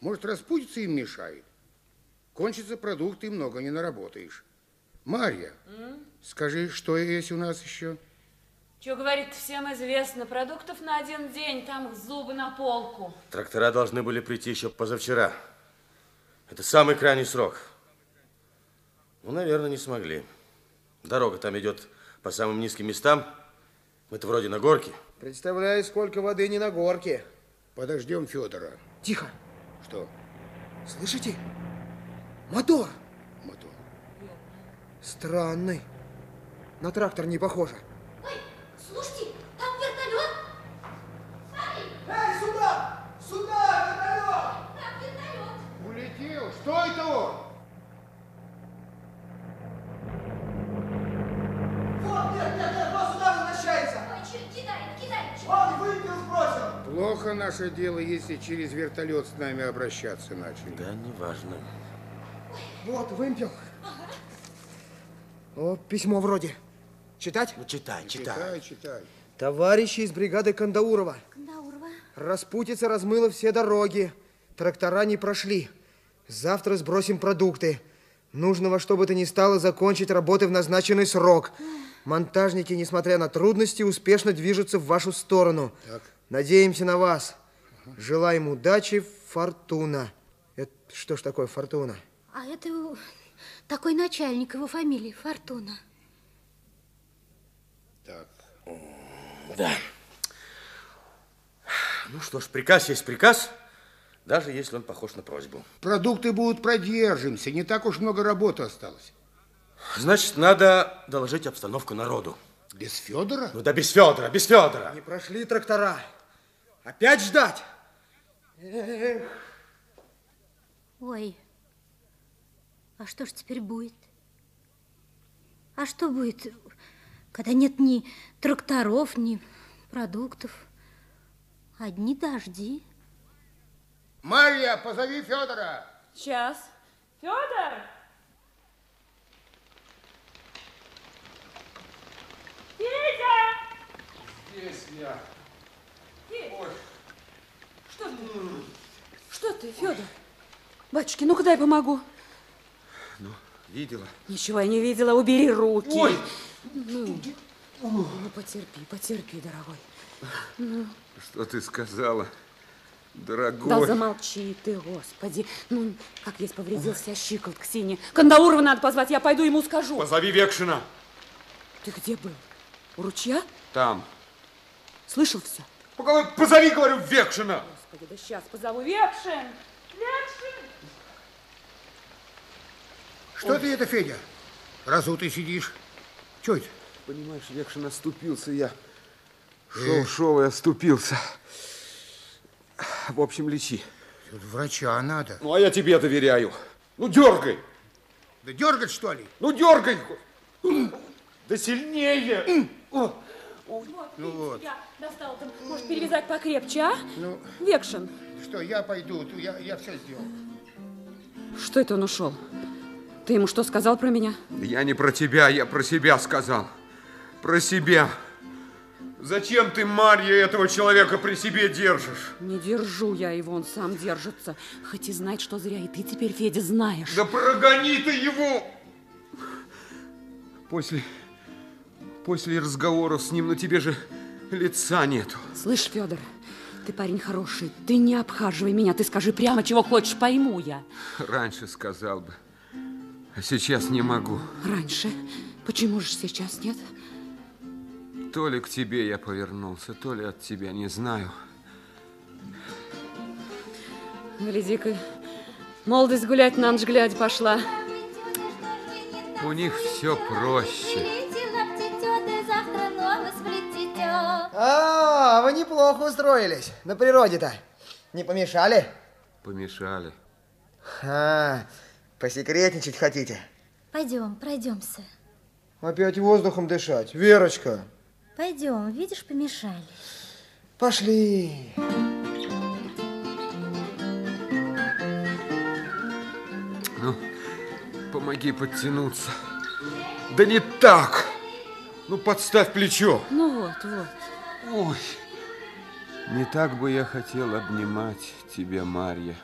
Может, распутиться им мешает. Кончится продукт, и много не наработаешь. Марья, М? скажи, что есть у нас еще? Что говорит, всем известно, продуктов на один день, там зубы на полку. Трактора должны были прийти еще позавчера. Это самый крайний срок. Ну, наверное, не смогли. Дорога там идет по самым низким местам. Мы-то вроде на горке. Представляю, сколько воды не на горке. Подождем Федора. Тихо. Что? Слышите? Мотор. Мотор. Странный. На трактор не похоже. Ой, слушайте, там вертолет. Эй, сюда! Сюда, вертолет! Там вертолет. Улетел. Что это он? Вот, нет, нет, нет, он сюда возвращается. Ой, что, кидает, кидает. Он вымпел сбросил. Плохо наше дело, если через вертолет с нами обращаться начали. Да, неважно. Вот, вымпел. О, письмо вроде. Читать? Ну, читай, читай. Читай, читай. Товарищи из бригады Кандаурова. Кандаурова. Распутица размыла все дороги. Трактора не прошли. Завтра сбросим продукты. Нужно во что бы то ни стало закончить работы в назначенный срок. Монтажники, несмотря на трудности, успешно движутся в вашу сторону. Так. Надеемся на вас. Желаем удачи, фортуна. Это что ж такое фортуна? А это такой начальник его фамилии, Фортуна. Так. Да. Ну что ж, приказ есть приказ, даже если он похож на просьбу. Продукты будут продержимся, не так уж много работы осталось. Значит, надо доложить обстановку народу. Без Федора? Ну да без Федора, без Федора. Не прошли трактора. Опять ждать? Эх. Ой, а что ж теперь будет? А что будет, когда нет ни тракторов, ни продуктов? Одни дожди. Марья, позови Федора. Сейчас. Федор! Федя! Здесь я. Ой. Что ты? Что ты, Федор? Батюшки, ну-ка дай помогу. Ну, видела? Ничего я не видела, убери руки. Ой. Ну, ну, потерпи, потерпи, дорогой. Что ты сказала, дорогой? Да замолчи ты, господи. Ну, как есть повредился щиколотка синяя. Кандаурова надо позвать, я пойду ему скажу. Позови Векшина. Ты где был? У ручья? Там. Слышал все? Позови, говорю, Векшина. Господи, да сейчас позову. Векшин! Векшин! Что ты это, Федя? Разутый сидишь. Че это? Понимаешь, Векшин оступился я. Шел, шел и оступился. В общем, лечи. Тут врача надо. Ну, а я тебе доверяю. Ну, дергай. Да дергать, что ли? Ну, дергай. Да сильнее. Вот, Ну вот. я достал там. Может, перевязать покрепче, а? Ну, Векшин. что, я пойду, я, я все сделал. Что это он ушел? Ты ему что сказал про меня? Я не про тебя, я про себя сказал. Про себя. Зачем ты, Марья, этого человека при себе держишь? Не держу я его, он сам держится. Хоть и знает, что зря. И ты теперь, Федя, знаешь. Да прогони ты его! После, после разговора с ним на тебе же лица нету. Слышь, Федор, ты парень хороший. Ты не обхаживай меня. Ты скажи прямо, чего хочешь, пойму я. Раньше сказал бы, а сейчас не могу. Раньше? Почему же сейчас нет? То ли к тебе я повернулся, то ли от тебя, не знаю. Гляди-ка, молодость гулять на ночь глядя пошла. У них все проще. А, вы неплохо устроились. На природе-то. Не помешали? Помешали. А, посекретничать хотите? Пойдем, пройдемся. Опять воздухом дышать. Верочка, Пойдем, видишь, помешали. пошли. Ну, помоги подтянуться. Да не так! Ну, подставь плечо. Ну вот, вот. Ой, не так бы я хотел обнимать тебя, Марья.